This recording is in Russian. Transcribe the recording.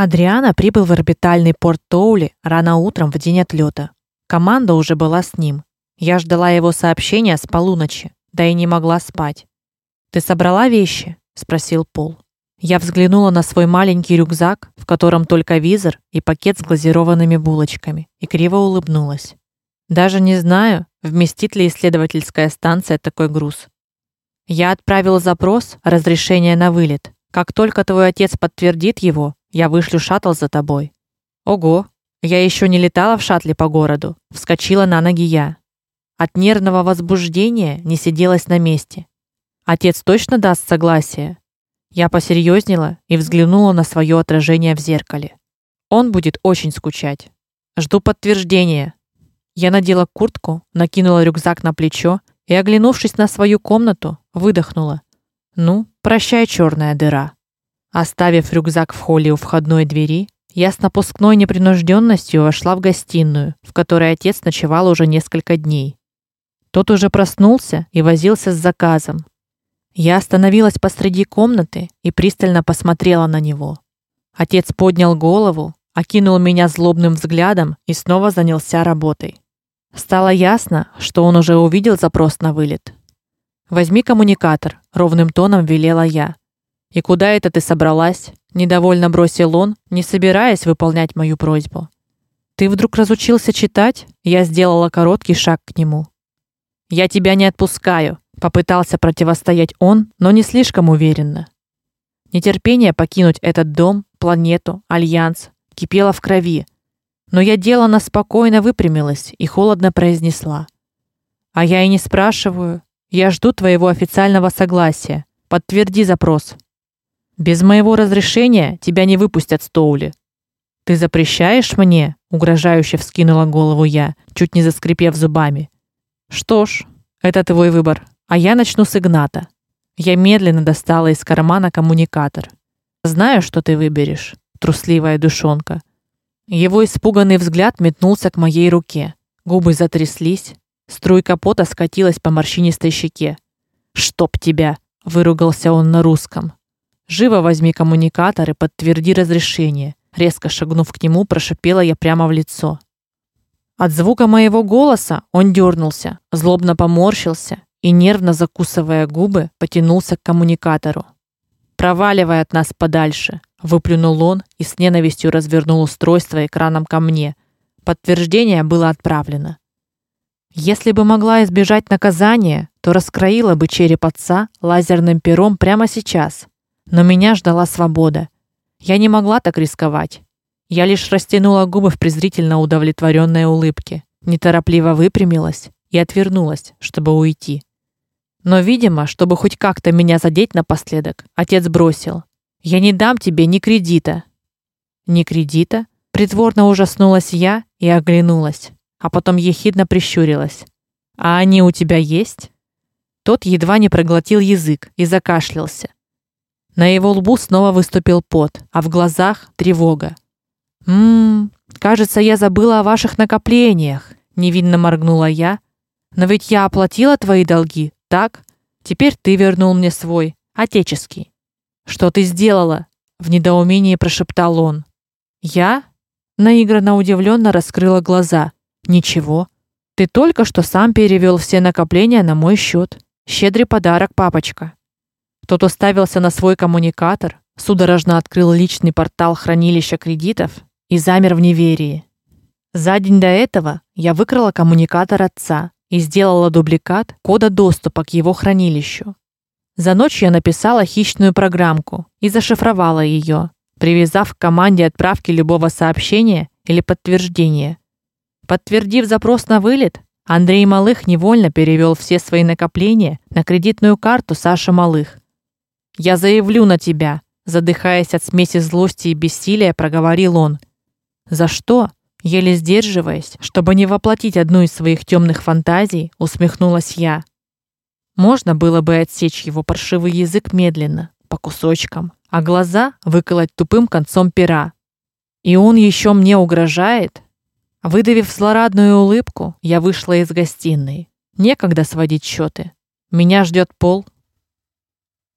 Адриана прибыл в орбитальный порт Тоули рано утром в день отлета. Команда уже была с ним. Я ждала его сообщения с полуночи, да и не могла спать. Ты собрала вещи? спросил Пол. Я взглянула на свой маленький рюкзак, в котором только визор и пакет с глазированными булочками, и криво улыбнулась. Даже не знаю, вместит ли исследовательская станция такой груз. Я отправил запрос разрешения на вылет. Как только твой отец подтвердит его, я вышлю шаттл за тобой. Ого, я еще не летала в шаттле по городу. Вскочила на ноги я. От нервного возбуждения не сиделась на месте. Отец точно даст согласие. Я посерьезнела и взглянула на свое отражение в зеркале. Он будет очень скучать. Жду подтверждения. Я надела куртку, накинула рюкзак на плечо и, оглянувшись на свою комнату, выдохнула: "Ну, прощай, черная дыра". Оставив рюкзак в холле у входной двери, я с напускной непринужденностью вошла в гостиную, в которой отец ночевал уже несколько дней. Тот уже проснулся и возился с заказом. Я остановилась посреди комнаты и пристально посмотрела на него. Отец поднял голову, окинул меня злобным взглядом и снова занялся работой. Стало ясно, что он уже увидел запрос на вылет. Возьми коммуникатор, ровным тоном велела я. И куда это ты собралась? недовольно бросил он, не собираясь выполнять мою просьбу. Ты вдруг разучился читать? Я сделала короткий шаг к нему. Я тебя не отпускаю, попытался противостоять он, но не слишком уверенно. Нетерпение покинуть этот дом, планету, альянс кипело в крови. Но я делано спокойно выпрямилась и холодно произнесла: "А я и не спрашиваю. Я жду твоего официального согласия. Подтверди запрос". Без моего разрешения тебя не выпустят с Тоули. Ты запрещаешь мне? угрожающе вскинула голову я, чуть не заскрипев зубами. Что ж, это твой выбор, а я начну с Игната. Я медленно достала из кармана коммуникатор. Знаю, что ты выберешь, трусливая душонка. Его испуганный взгляд метнулся к моей руке. Губы затряслись, струйка пота скатилась по морщинистой щеке. "Чтоб тебя", выругался он на русском. Живо возьми коммуникатор и подтверди разрешение. Резко шагнув к нему, прошипела я прямо в лицо. От звука моего голоса он дернулся, злобно поморщился и нервно закусывая губы, потянулся к коммуникатору. Проваливай от нас подальше, выплюнул он и с ненавистью развернул устройство экраном ко мне. Подтверждение было отправлено. Если бы могла избежать наказания, то раскроила бы череп отца лазерным пером прямо сейчас. Но меня ждала свобода. Я не могла так рисковать. Я лишь растянула губы в презрительно удовлетворенной улыбке, неторопливо выпрямилась и отвернулась, чтобы уйти. Но, видимо, чтобы хоть как-то меня задеть напоследок, отец бросил: "Я не дам тебе ни кредита". Ни кредита? Притворно ужаснулась я и оглянулась, а потом ехидно прищурилась. А они у тебя есть? Тот едва не проглотил язык и закашлялся. На его лбу снова выступил пот, а в глазах тревога. Мм, кажется, я забыла о ваших накоплениях, невинно моргнула я. Но ведь я оплатила твои долги, так? Теперь ты вернул мне свой, отеческий. Что ты сделала? в недоумении прошептал он. Я наигранно удивленно раскрыла глаза. Ничего. Ты только что сам перевел все накопления на мой счет. Щедрый подарок, папочка. Тот уставился на свой коммуникатор, судорожно открыл личный портал хранилища кредитов и замер в неверии. За день до этого я выкрала коммуникатор отца и сделала дубликат кода доступа к его хранилищу. За ночь я написала хищную программку и зашифровала ее, привязав к команде отправки любого сообщения или подтверждения. Подтвердив запрос на вылет, Андрей Малых невольно перевел все свои накопления на кредитную карту Саши Малых, я заявлю на тебя, задыхаясь от смеси злости и бессилия, проговорил он. За что? Еле сдерживаясь, чтобы не воплотить одну из своих темных фантазий, усмехнулась я. Можно было бы отсечь его паршивый язык медленно, по кусочкам, а глаза выколоть тупым концом пера. И он еще мне угрожает? Выдавив злорадную улыбку, я вышла из гостиной. Некогда сводить счеты. Меня ждет Пол,